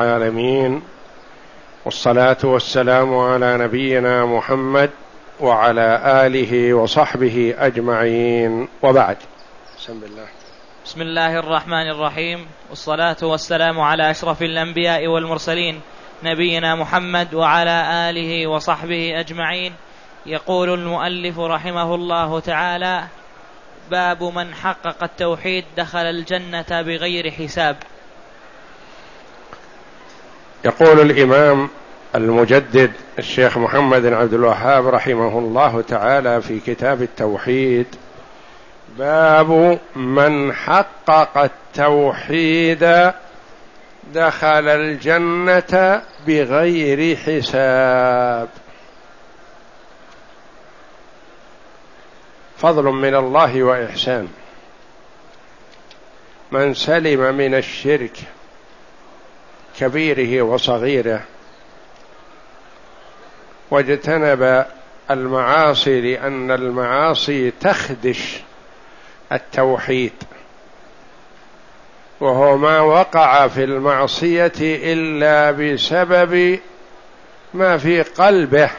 العالمين والصلاة والسلام على نبينا محمد وعلى آله وصحبه أجمعين. وبعد. بسم الله. بسم الله الرحمن الرحيم. والصلاة والسلام على أشرف الأنبياء والمرسلين نبينا محمد وعلى آله وصحبه أجمعين. يقول المؤلف رحمه الله تعالى باب من حقق التوحيد دخل الجنة بغير حساب. يقول الإمام المجدد الشيخ محمد بن عبد الوهاب رحمه الله تعالى في كتاب التوحيد باب من حقق التوحيد دخل الجنة بغير حساب. فضل من الله وإحسان. من سلم من الشرك كبيره وصغيره واجتنب المعاصي لأن المعاصي تخدش التوحيد وهو ما وقع في المعصية إلا بسبب ما في قلبه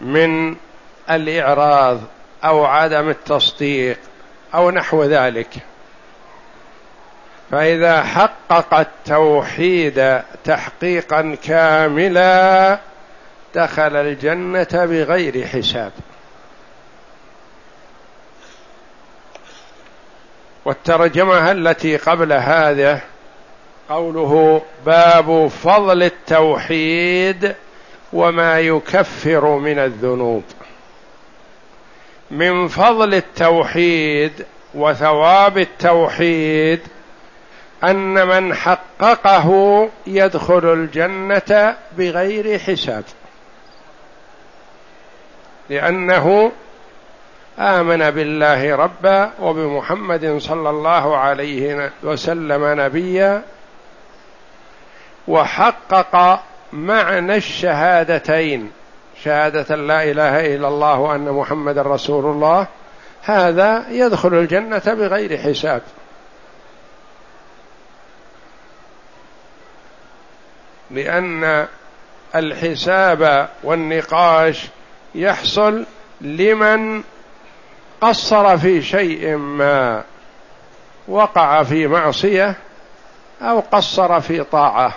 من الإعراض أو عدم التصديق أو نحو ذلك. فإذا حقق التوحيد تحقيقا كاملا دخل الجنة بغير حساب. والترجمه التي قبل هذا قوله باب فضل التوحيد وما يكفر من الذنوب. من فضل التوحيد وثواب التوحيد أن من حققه يدخل الجنة بغير حساب. لأنه آمن بالله ربا وبمحمد صلى الله عليه وسلم نبيا وحقق معنى الشهادتين شهادة لا إله إلا الله وأن محمد رسول الله هذا يدخل الجنة بغير حساب. لأن الحساب والنقاش يحصل لمن قصر في شيء ما وقع في معصية أو قصر في طاعة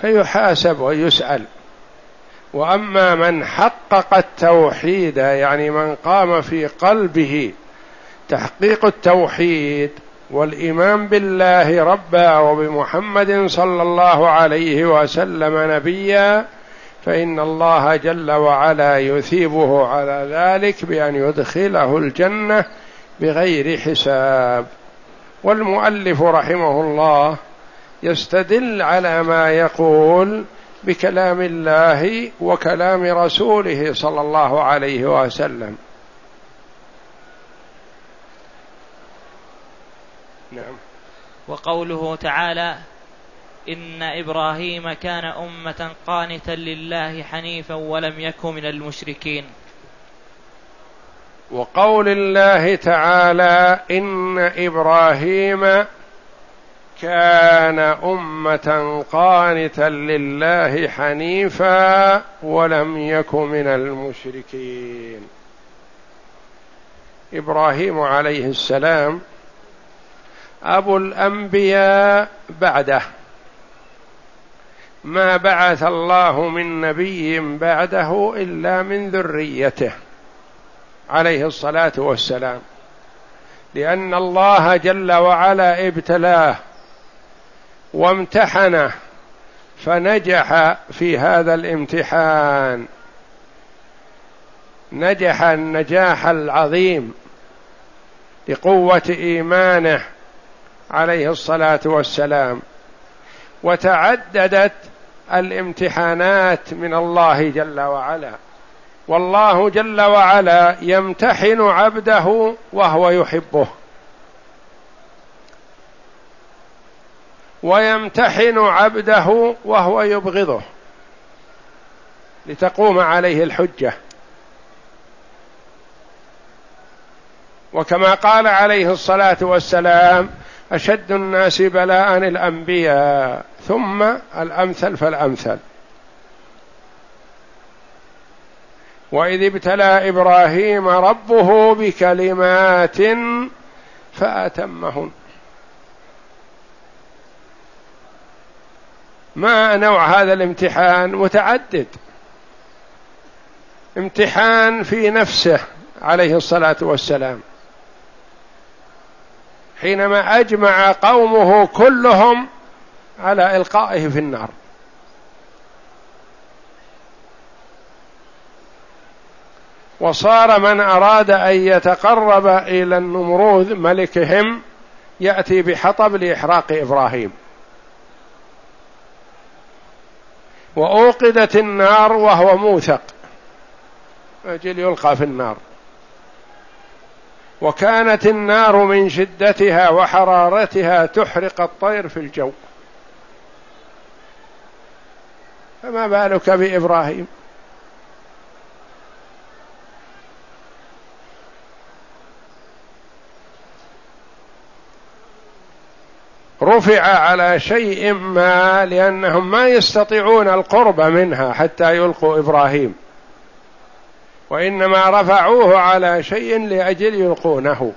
فيحاسب ويسأل. وأما من حقق التوحيد يعني من قام في قلبه تحقيق التوحيد والإيمان بالله ربا وبمحمد صلى الله عليه وسلم نبيا فإن الله جل وعلا يثيبه على ذلك بأن يدخله الجنة بغير حساب. والمؤلف رحمه الله يستدل على ما يقول بكلام الله وكلام رسوله صلى الله عليه وسلم نعم وقوله تعالى إن إبراهيم كان أمة قانتا لله حنيفا ولم يكن من المشركين. وقول الله تعالى إن إبراهيم كان أمة قانتا لله حنيفا ولم يك من المشركين. إبراهيم عليه السلام أبو الأنبياء بعده. ما بعث الله من نبي بعده إلا من ذريته عليه الصلاة والسلام. لأن الله جل وعلا ابتلاه وامتحنه فنجح في هذا الامتحان. نجح النجاح العظيم لقوة إيمانه عليه الصلاة والسلام وتعددت الامتحانات من الله جل وعلا. والله جل وعلا يمتحن عبده وهو يحبه. ويمتحن عبده وهو يبغضه. لتقوم عليه الحجة. وكما قال عليه الصلاة والسلام أشد الناس بلاء الأنبياء ثم الأمثل فالأمثل. وإذ ابتلى إبراهيم ربه بكلمات فأتمهن. ما نوع هذا الامتحان؟ متعدد. امتحان في نفسه عليه الصلاة والسلام. حينما أجمع قومه كلهم على إلقائه في النار. وصار من أراد أن يتقرب إلى النمروذ ملكهم يأتي بحطب لإحراق إبراهيم. وأوقدت النار وهو موثق. أجل يلقى في النار. وكانت النار من شدتها وحرارتها تحرق الطير في الجو. فما بالك بإبراهيم؟ رفع على شيء ما لأنهم ما يستطيعون القرب منها حتى يلقوا إبراهيم. وإنما رفعوه على شيء لأجل يلقونه.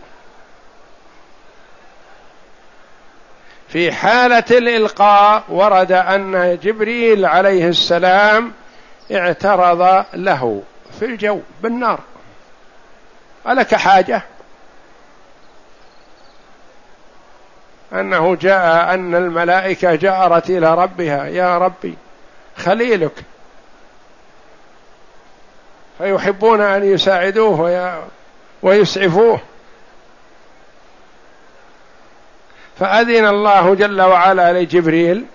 في حالة الإلقاء ورد أن جبريل عليه السلام اعترض له في الجو بالنار. ألك حاجة؟ أنه جاء أن الملائكة جأرت إلى ربها يا ربي خليلك. فيحبون أن يساعدوه ويسعفوه. فأذن الله جل وعلا لجبريل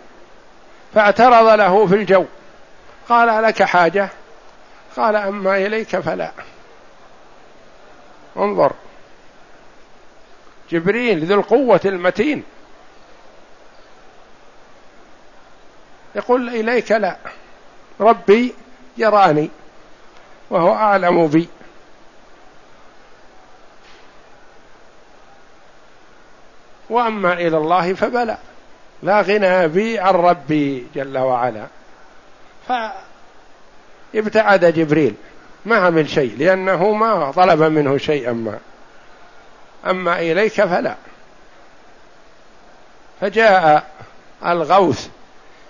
فاعترض له في الجو. قال لك حاجة؟ قال أما إليك فلا. انظر. جبريل ذو القوة المتين. يقول إليك لا. ربي يراني. وهو أعلم بي. وأما إلى الله فبلى. لا غنى بي عن ربي جل وعلا. فابتعد جبريل. ما عمل شيء لأنه ما طلب منه شيئا ما أما إليك فلا. فجاء الغوث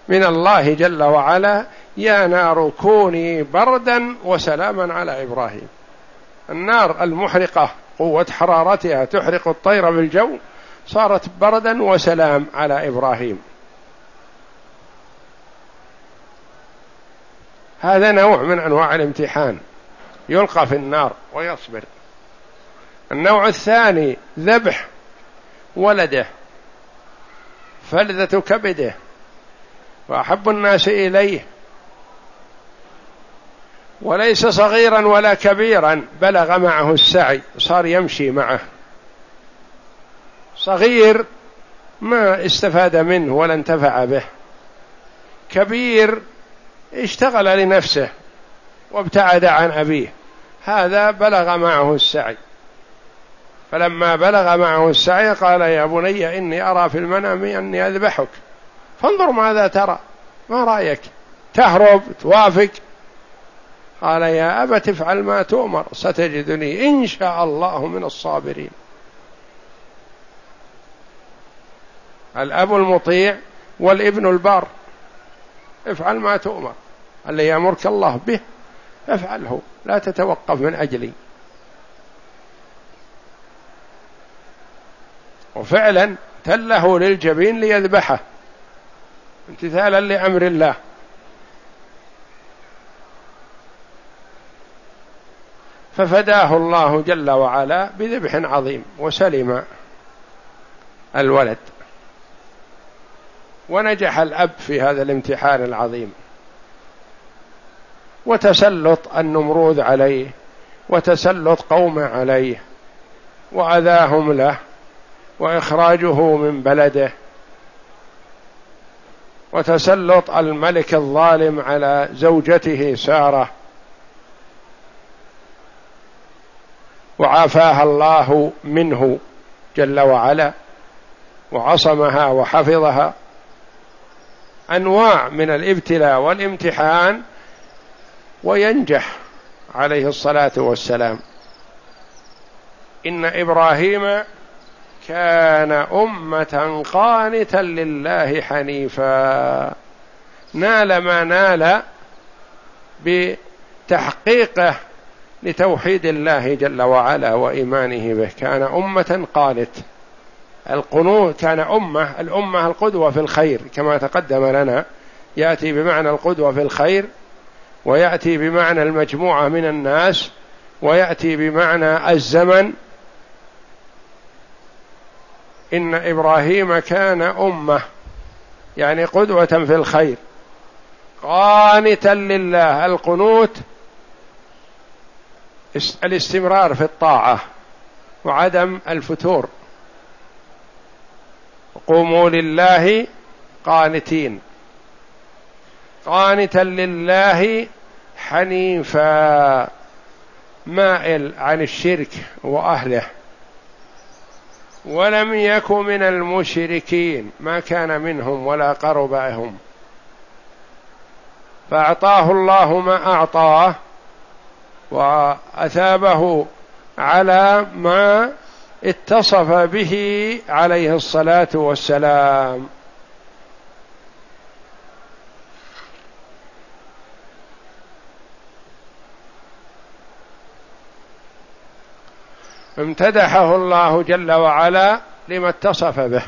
من الله جل وعلا يا نار كوني بردا وسلاما على إبراهيم. النار المحرقة قوة حرارتها تحرق الطير بالجو صارت بردا وسلام على إبراهيم. هذا نوع من أنواع الامتحان. يلقى في النار ويصبر. النوع الثاني ذبح ولده فلذة كبده. وأحب الناس إليه وليس صغيرا ولا كبيرا. بلغ معه السعي صار يمشي معه. صغير ما استفاد منه ولا انتفع به. كبير اشتغل لنفسه وابتعد عن أبيه. هذا بلغ معه السعي. فلما بلغ معه السعي قال يا بني إني أرى في المنام أني أذبحك. فانظر ماذا ترى. ما رأيك؟ تهرب توافق. قال يا أبت افعل ما تؤمر ستجدني إن شاء الله من الصابرين. الأب المطيع والابن البار افعل ما تؤمر. اللي يأمرك الله به افعله لا تتوقف من أجلي. وفعلا تله للجبين ليذبحه امتثالا لأمر الله. ففداه الله جل وعلا بذبح عظيم وسلم الولد. ونجح الأب في هذا الامتحان العظيم. وتسلط النمروذ عليه وتسلط قومه عليه وأذاهم له وإخراجه من بلده. وتسلط الملك الظالم على زوجته سارة وعافاها الله منه جل وعلا وعصمها وحفظها. أنواع من الابتلاء والامتحان وينجح عليه الصلاة والسلام. إن إبراهيم كان أمة قانتا لله حنيفا. نال ما نال بتحقيقه لتوحيد الله جل وعلا وإيمانه به. كان أمة قانت. القنوت كان أمة الأمة القدوة في الخير كما تقدم لنا. يأتي بمعنى القدوة في الخير ويأتي بمعنى المجموعة من الناس ويأتي بمعنى الزمن. إن إبراهيم كان أمة يعني قدوة في الخير. قانتا لله القنوت الاستمرار في الطاعة وعدم الفتور. قوموا لله قانتين. قانتا لله حنيفا. مائل عن الشرك وأهله. ولم يك من المشركين. ما كان منهم ولا قربهم فأعطاه الله ما أعطاه. وأثابه على ما اتصف به عليه الصلاة والسلام. امتدحه الله جل وعلا لما اتصف به.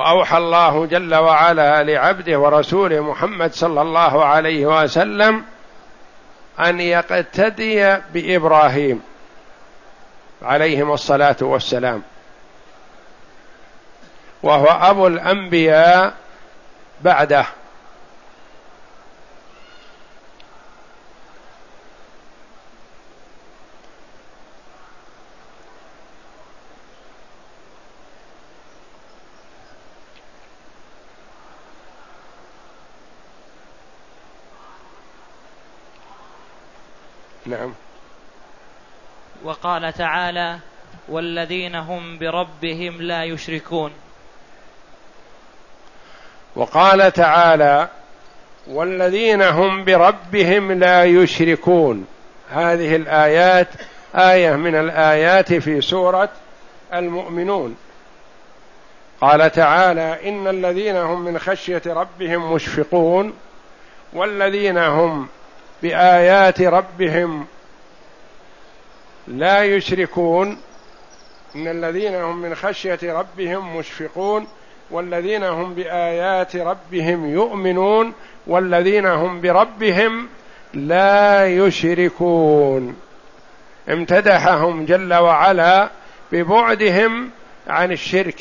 وأوحى الله جل وعلا لعبده ورسوله محمد صلى الله عليه وسلم أن يقتدي بإبراهيم عليهم الصلاة والسلام. وهو أبو الأنبياء بعده نعم وقال تعالى والذين هم بربهم لا يشركون. وقال تعالى والذين هم بربهم لا يشركون. هذه الآيات آية من الآيات في سورة المؤمنون. قال تعالى إن الذين هم من خشية ربهم مشفقون والذين هم بآيات ربهم لا يشركون إن الذين هم من خشية ربهم مشفقون والذين هم بآيات ربهم يؤمنون والذين هم بربهم لا يشركون. امتدحهم جل وعلا ببعدهم عن الشرك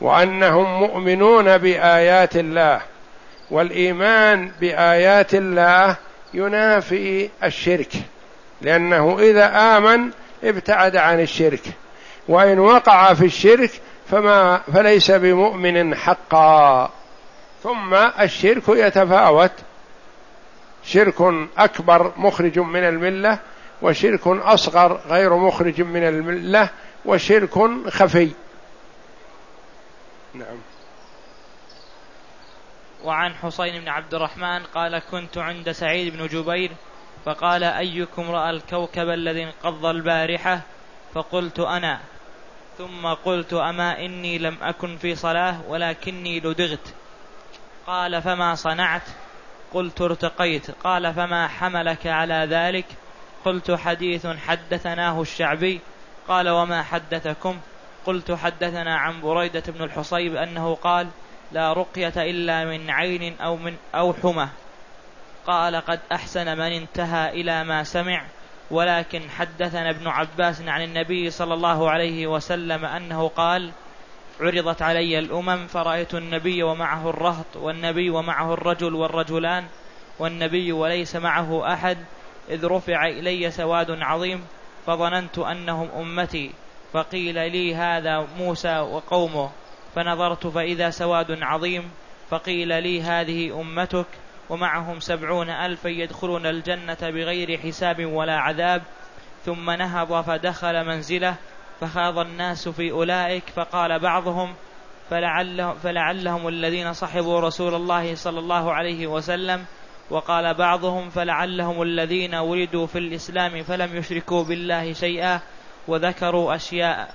وأنهم مؤمنون بآيات الله والإيمان بآيات الله ينافي الشرك. لأنه إذا آمن ابتعد عن الشرك وإن وقع في الشرك فما فليس بمؤمن حقا. ثم الشرك يتفاوت. شرك أكبر مخرج من الملة وشرك أصغر غير مخرج من الملة وشرك خفي. نعم. وعن حسين بن عبد الرحمن قال كنت عند سعيد بن جبير فقال أيكم رأى الكوكب الذي انقض البارحة؟ فقلت أنا. ثم قلت أما إني لم أكن في صلاة ولكني لدغت. قال فما صنعت؟ قلت ارتقيت. قال فما حملك على ذلك؟ قلت حديث حدثناه الشعبي. قال وما حدثكم؟ قلت حدثنا عن بريدة بن الحصيب أنه قال لا رقية إلا من عين أو من أو حمى قال قد أحسن من انتهى إلى ما سمع ولكن حدثنا ابن عباس عن النبي صلى الله عليه وسلم أنه قال عرضت علي الأمم فرأيت النبي ومعه الرهط والنبي ومعه الرجل والرجلان والنبي وليس معه أحد إذ رفع إلي سواد عظيم فظننت أنهم أمتي فقيل لي هذا موسى وقومه فنظرت فإذا سواد عظيم فقيل لي هذه أمتك ومعهم سبعون ألفا يدخلون الجنة بغير حساب ولا عذاب ثم نهض فدخل منزله فخاض الناس في أولئك فقال بعضهم فلعله فلعلهم الذين صحبوا رسول الله صلى الله عليه وسلم وقال بعضهم فلعلهم الذين ولدوا في الإسلام فلم يشركوا بالله شيئا وذكروا أشياء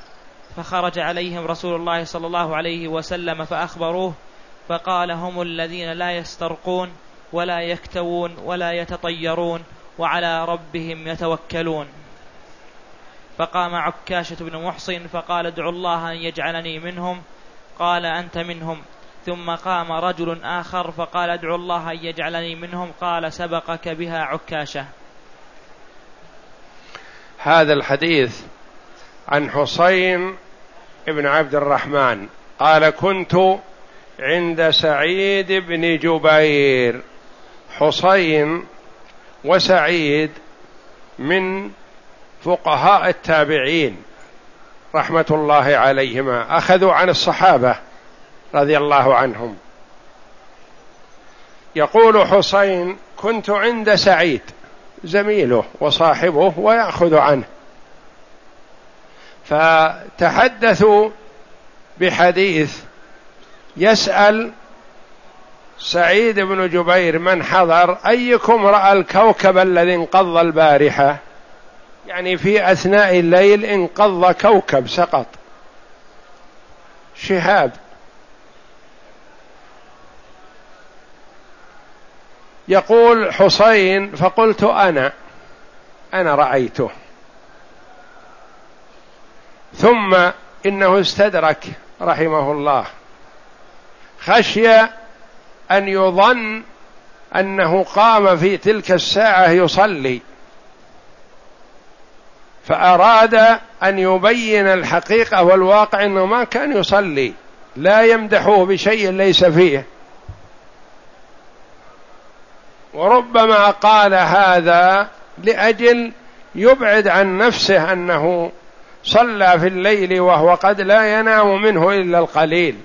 فخرج عليهم رسول الله صلى الله عليه وسلم فأخبروه فقال هم الذين لا يسترقون ولا يكتوون ولا يتطيرون وعلى ربهم يتوكلون. فقام عكاشة بن محصن فقال ادعوا الله أن يجعلني منهم. قال أنت منهم. ثم قام رجل آخر فقال ادعوا الله أن يجعلني منهم. قال سبقك بها عكاشة. هذا الحديث عن حسين بن عبد الرحمن. قال كنت عند سعيد بن جبير. حسين وسعيد من فقهاء التابعين رحمة الله عليهما أخذوا عن الصحابة رضي الله عنهم. يقول حسين كنت عند سعيد زميله وصاحبه ويأخذ عنه. فتحدثوا بحديث يسأل سعيد بن جبير من حضر أيكم رأى الكوكب الذي انقض البارحة؟ يعني في أثناء الليل انقض كوكب سقط. شهاب. يقول حسين فقلت أنا أنا رأيته. ثم إنه استدرك رحمه الله. خشي أن يظن أنه قام في تلك الساعة يصلي. فأراد أن يبين الحقيقة والواقع إنه ما كان يصلي. لا يمدحه بشيء ليس فيه. وربما قال هذا لأجل يبعد عن نفسه أنه صلى في الليل وهو قد لا ينام منه إلا القليل.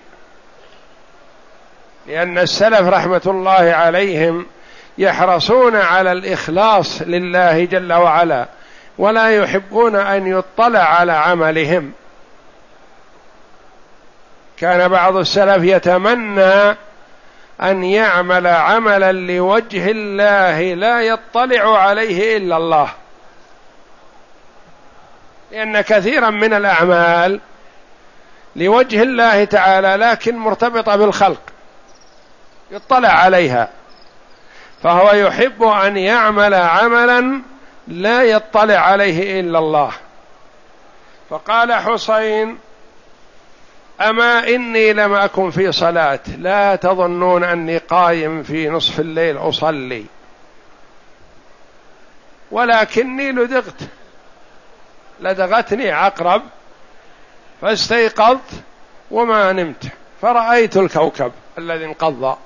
لأن السلف رحمة الله عليهم يحرصون على الإخلاص لله جل وعلا ولا يحبون أن يطلع على عملهم. كان بعض السلف يتمنى أن يعمل عملا لوجه الله لا يطلع عليه إلا الله. لأن كثيرا من الأعمال لوجه الله تعالى لكن مرتبطة بالخلق. يطلع عليها. فهو يحب أن يعمل عملا لا يطلع عليه إلا الله. فقال حسين أما إني لم أكن في صلاة لا تظنون أني قايم في نصف الليل أصلي. ولكني لدغت لدغتني عقرب فاستيقظت وما نمت فرأيت الكوكب الذي انقضى.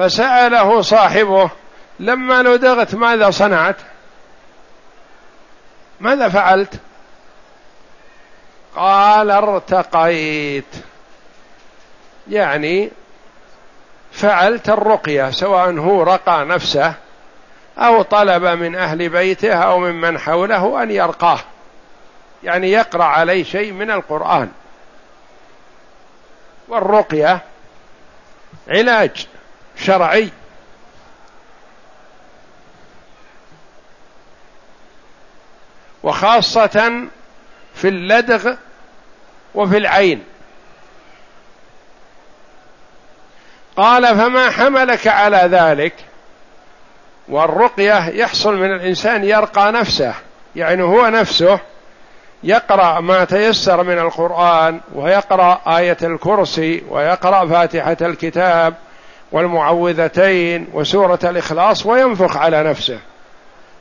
فسأله صاحبه لما لدغت ماذا صنعت؟ ماذا فعلت؟ قال ارتقيت. يعني فعلت الرقية سواء هو رقى نفسه أو طلب من أهل بيته أو ممن حوله أن يرقاه. يعني يقرأ عليه شيء من القرآن. والرقية علاج. شرعي. وخاصة في اللدغ وفي العين. قال فما حملك على ذلك؟ والرقية يحصل من الإنسان يرقى نفسه يعني هو نفسه يقرأ ما تيسر من القرآن ويقرأ آية الكرسي ويقرأ فاتحة الكتاب والمعوذتين وسورة الإخلاص وينفخ على نفسه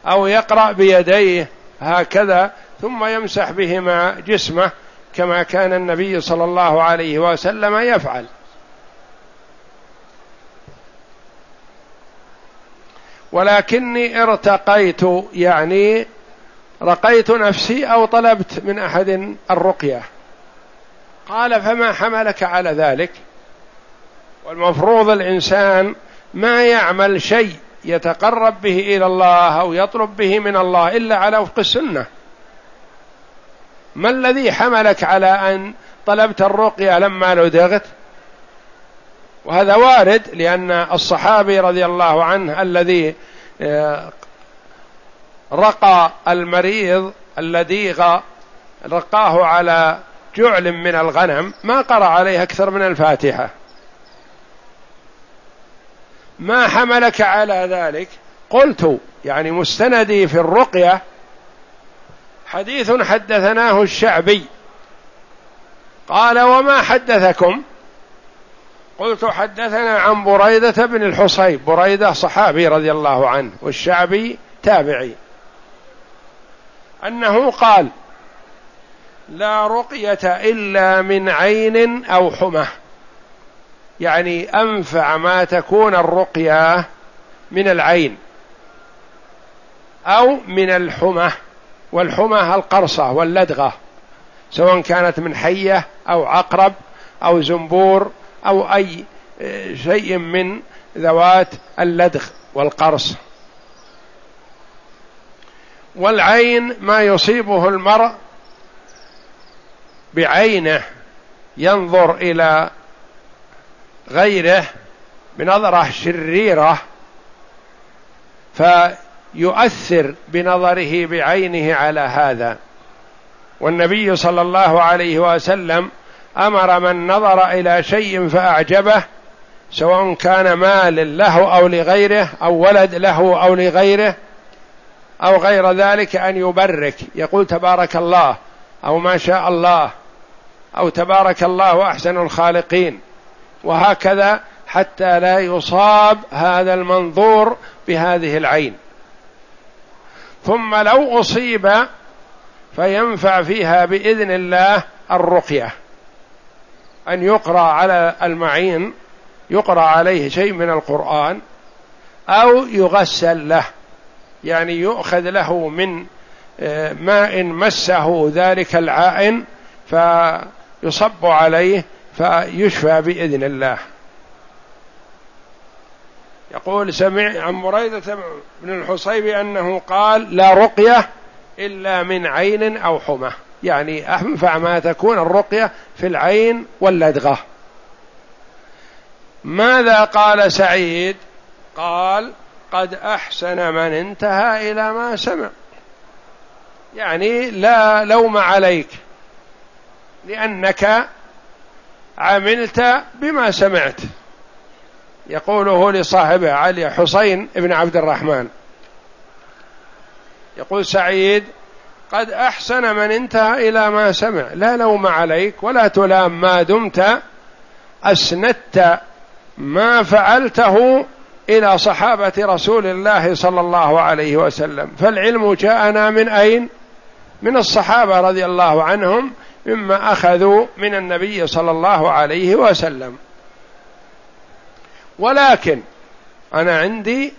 أو يقرأ بيديه هكذا ثم يمسح بهما جسمه كما كان النبي صلى الله عليه وسلم يفعل. ولكني ارتقيت يعني رقيت نفسي أو طلبت من أحد الرقية. قال فما حملك على ذلك؟ والمفروض الإنسان ما يعمل شيء يتقرب به إلى الله أو يطلب به من الله إلا على وفق السنة. ما الذي حملك على أن طلبت الرقية لما لدغت وهذا وارد لأن الصحابي رضي الله عنه الذي آه، رقى المريض اللديغ رقاه على جعل من الغنم ما قرأ عليه أكثر من الفاتحة. ما حملك على ذلك؟ قلت يعني مستندي في الرقية حديث حدثناه الشعبي. قال وما حدثكم؟ قلت حدثنا عن بريدة بن الحصيب. بريدة صحابي رضي الله عنه والشعبي تابعي. أنه قال لا رقية إلا من عين أو حمى. يعني أنفع ما تكون الرقية من العين أو من الحمى والحمى القرصة واللدغة سواء كانت من حية أو عقرب أو زنبور أو أي آه، شيء من ذوات اللدغ والقرص. والعين ما يصيبه المرء بعينه ينظر إلى غيره بنظره شريره فيؤثر بنظره بعينه على هذا. والنبي صلى الله عليه وسلم أمر من نظر إلى شيء فأعجبه سواء كان مال له أو لغيره أو ولد له أو لغيره أو غير ذلك أن يبرك. يقول تبارك الله أو ما شاء الله أو تبارك الله أحسن الخالقين. وهكذا حتى لا يصاب هذا المنظور بهذه العين. ثم لو أصيب فينفع فيها بإذن الله الرقية. أن يقرأ على المعين يقرأ عليه شيء من القرآن أو يغسل له. يعني يؤخذ له من آه، ماء مسه ذلك العائن فيصب عليه فيشفى بإذن الله. يقول سمع عن مريدة بن الحصيب أنه قال لا رقية إلا من عين أو حمى. يعني أنفع ما تكون الرقية في العين واللدغة. ماذا قال سعيد؟ قال قد أحسن من انتهى إلى ما سمع. يعني لا لوم عليك لأنك عملت بما سمعت. يقوله لصاحبه علي حسين بن عبد الرحمن. يقول سعيد قد أحسن من انتهى إلى ما سمع. لا لوم عليك ولا تلام ما دمت. أسندت ما فعلته إلى صحابة رسول الله صلى الله عليه وسلم. فالعلم جاءنا من أين؟ من الصحابة رضي الله عنهم مما أخذوا من النبي صلى الله عليه وسلم. ولكن أنا عندي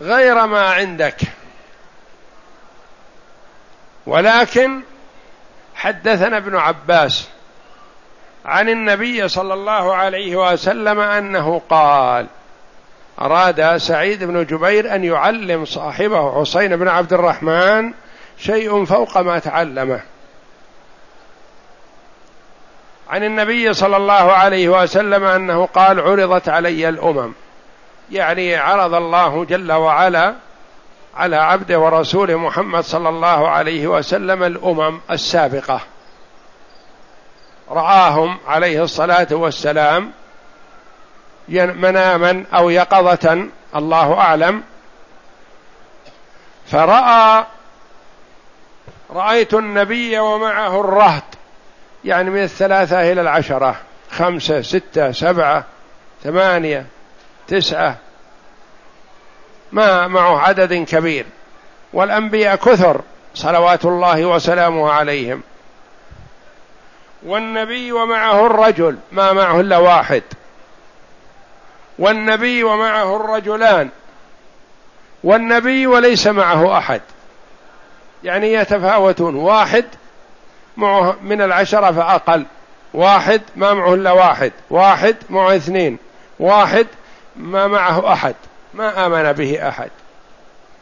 غير ما عندك. ولكن حدثنا ابن عباس عن النبي صلى الله عليه وسلم أنه قال أراد سعيد بن جبير أن يعلم صاحبه حسين بن عبد الرحمن شيء فوق ما تعلمه. عن النبي صلى الله عليه وسلم أنه قال عرضت علي الأمم. يعني عرض الله جل وعلا على عبده ورسوله محمد صلى الله عليه وسلم الأمم السابقة. رآهم عليه الصلاة والسلام مناما أو يقظة الله أعلم. فرأى رأيت النبي ومعه الرهط. يعني من الثلاثة إلى العشرة خمسة ستة سبعة ثمانية تسعة. ما معه عدد كبير. والأنبياء كثر صلوات الله وسلامه عليهم. والنبي ومعه الرجل ما معه إلا واحد. والنبي ومعه الرجلان. والنبي وليس معه أحد. يعني يتفاوتون واحد معه من العشرة فاقل واحد ما معه إلا واحد. واحد معه اثنين. واحد ما معه أحد. ما آمن به أحد.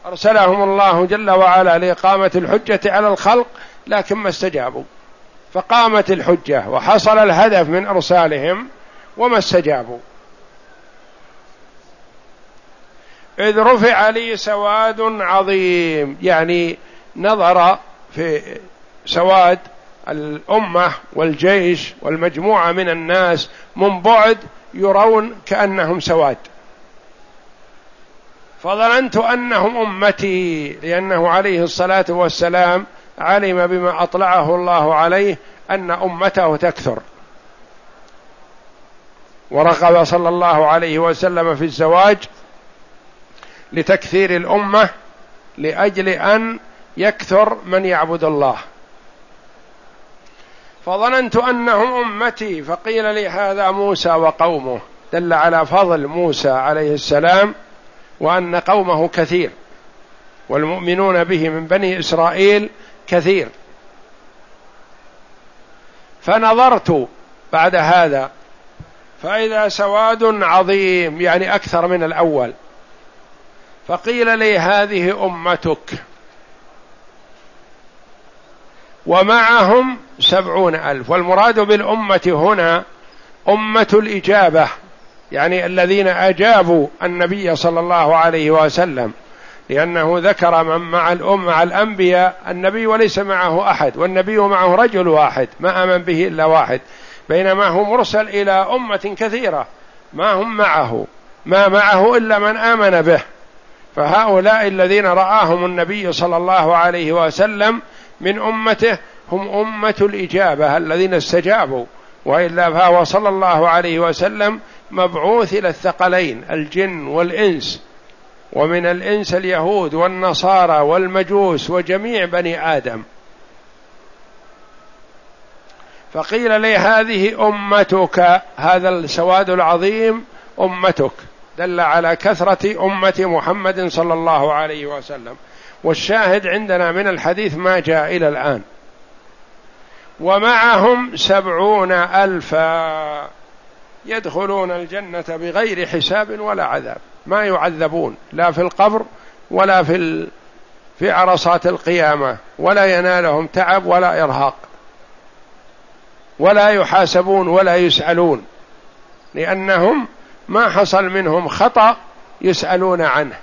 أرسلهم الله جل وعلا لإقامة الحجة على الخلق لكن ما استجابوا. فقامت الحجة وحصل الهدف من إرسالهم وما استجابوا. إذ رفع لي سواد عظيم. يعني نظر في سواد الأمة والجيش والمجموعة من الناس من بعد يرون كأنهم سواد. فظننت أنهم أمتي لأنه عليه الصلاة والسلام علم بما أطلعه الله عليه أن أمته تكثر. ورغب صلى الله عليه وسلم في الزواج لتكثير الأمة لأجل أن يكثر من يعبد الله. فظننت انهم أمتي فقيل لي هذا موسى وقومه. دل على فضل موسى عليه السلام وأن قومه كثير والمؤمنون به من بني إسرائيل كثير. فنظرت بعد هذا فإذا سواد عظيم يعني أكثر من الأول فقيل لي هذه أمتك. ومعهم سبعون ألف. والمراد بالأمة هنا أمة الإجابة يعني الذين أجابوا النبي صلى الله عليه وسلم لأنه ذكر من مع الأم مع الأنبياء النبي وليس معه أحد والنبي معه رجل واحد ما آمن به إلا واحد. بينما هو مرسل إلى أمة كثيرة ما هم معه ما معه إلا من آمن به. فهؤلاء الذين رآهم النبي صلى الله عليه وسلم من أمته هم أمة الإجابة الذين استجابوا. وإلا فهو صلى الله عليه وسلم مبعوث إلى الثقلين الجن والإنس. ومن الإنس اليهود والنصارى والمجوس وجميع بني آدم. فقيل لي هذه أمتك هذا السواد العظيم أمتك. دل على كثرة أمة محمد صلى الله عليه وسلم. والشاهد عندنا من الحديث ما جاء إلى الآن. ومعهم سبعون ألفا يدخلون الجنة بغير حساب ولا عذاب. ما يعذبون لا في القبر ولا في. في عرصات القيامة ولا ينالهم تعب ولا إرهاق. ولا يحاسبون ولا يسألون لأنهم ما حصل منهم خطأ يسألون عنه.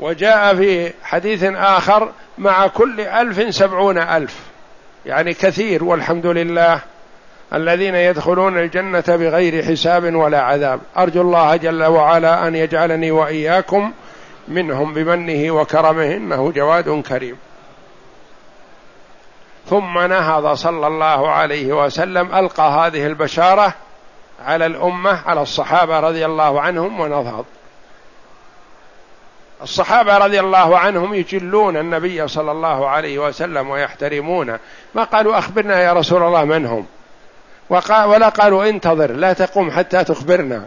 وجاء في حديث آخر مع كل ألف سبعون ألف. يعني كثير والحمد لله الذين يدخلون الجنة بغير حساب ولا عذاب. أرجو الله جل وعلا أن يجعلني وإياكم منهم بمنه وكرمه إنه جواد كريم. ثم نهض صلى الله عليه وسلم ألقى هذه البشارة على الأمة على الصحابة رضي الله عنهم ونهض. الصحابة رضي الله عنهم يجلون النبي صلى الله عليه وسلم ويحترمونه ما قالوا أخبرنا يا رسول الله من هم؟ ولا قالوا انتظر لا تقوم حتى تخبرنا.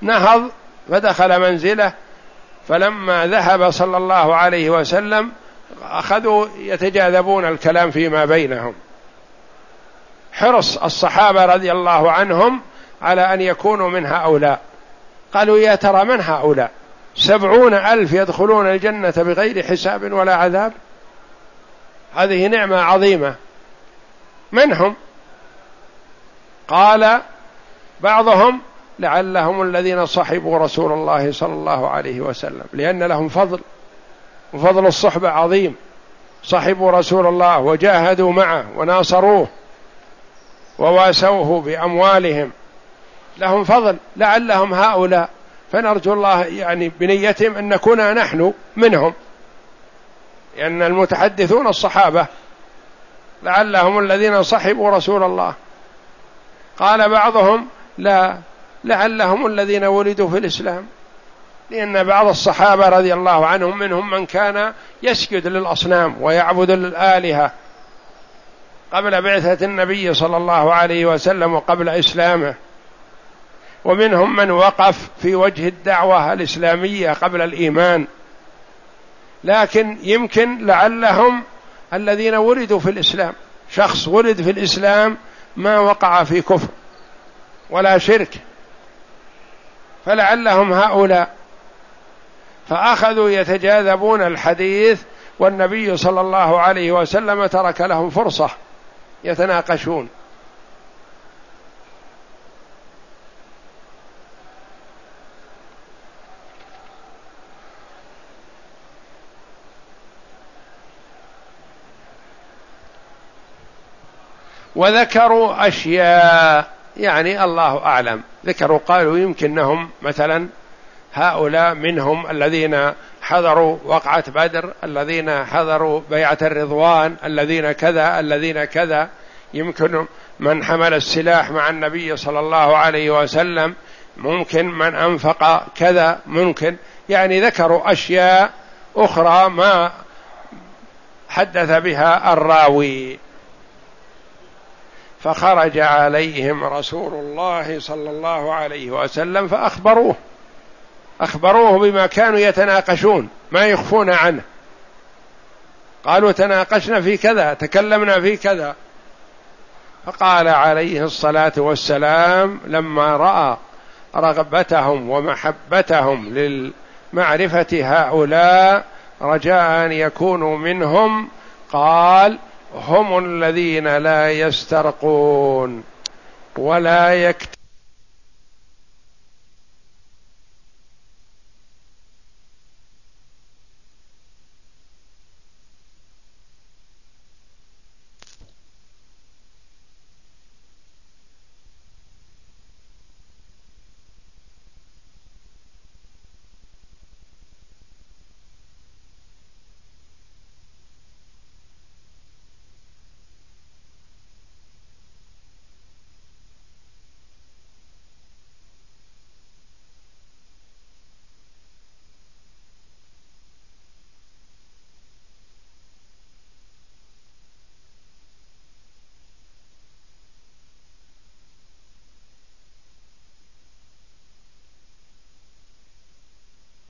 نهض فدخل منزله فلما ذهب صلى الله عليه وسلم أخذوا يتجاذبون الكلام فيما بينهم. حرص الصحابة رضي الله عنهم على أن يكونوا من هؤلاء. قالوا يا ترى من هؤلاء؟ سبعون ألف يدخلون الجنة بغير حساب ولا عذاب. هذه نعمة عظيمة. من هم؟ قال بعضهم لعلهم الذين صحبوا رسول الله صلى الله عليه وسلم لأن لهم فضل وفضل الصحبة عظيم. صحبوا رسول الله وجاهدوا معه وناصروه وواسوه بأموالهم. لهم فضل لعلهم هؤلاء فنرجو الله يعني بنيتهم أن نكون نحن منهم. لأن المتحدثون الصحابة لعلهم الذين صحبوا رسول الله. قال بعضهم لا لعلهم الذين ولدوا في الإسلام. لأن بعض الصحابة رضي الله عنهم منهم من كان يسجد للأصنام ويعبد الآلهة قبل بعثة النبي صلى الله عليه وسلم وقبل إسلامه. ومنهم من وقف في وجه الدعوة الإسلامية قبل الإيمان. لكن يمكن لعلهم الذين ولدوا في الإسلام شخص ولد في الإسلام ما وقع في كفر ولا شرك. فلعلهم هؤلاء فأخذوا يتجاذبون الحديث والنبي صلى الله عليه وسلم ترك لهم فرصة يتناقشون. وذكروا أشياء يعني الله أعلم. ذكروا قالوا يمكنهم مثلا هؤلاء منهم الذين حضروا وقعة بدر الذين حضروا بيعة الرضوان الذين كذا الذين كذا. يمكن من حمل السلاح مع النبي صلى الله عليه وسلم ممكن من أنفق كذا ممكن. يعني ذكروا أشياء أخرى ما حدث بها الراوي. فخرج عليهم رسول الله صلى الله عليه وسلم فأخبروه. أخبروه بما كانوا يتناقشون ما يخفون عنه. قالوا تناقشنا في كذا تكلمنا في كذا. فقال عليه الصلاة والسلام لما رأى رغبتهم ومحبتهم للمعرفة هؤلاء رجاء أن يكونوا منهم قال هم الذين لا يسترقون ولا يكتبون